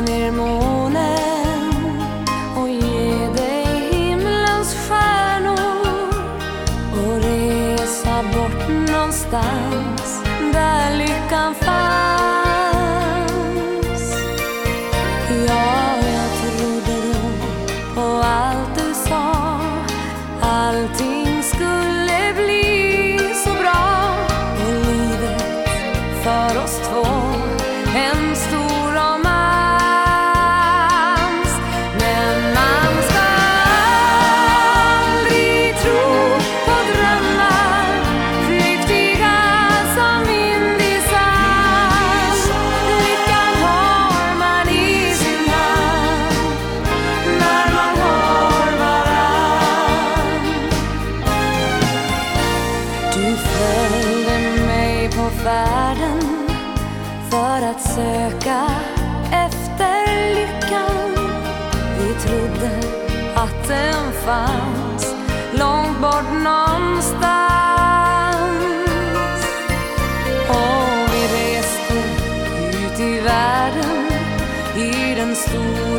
ner månen och ge dig himlens stjärnor och resa bort någonstans där lyckan fanns. Ja, jag trodde då på allt du sa, allting för att söka efter lyckan. Vi trodde att den fanns långt bort någonstans. Och vi reste ut i världen, i den stora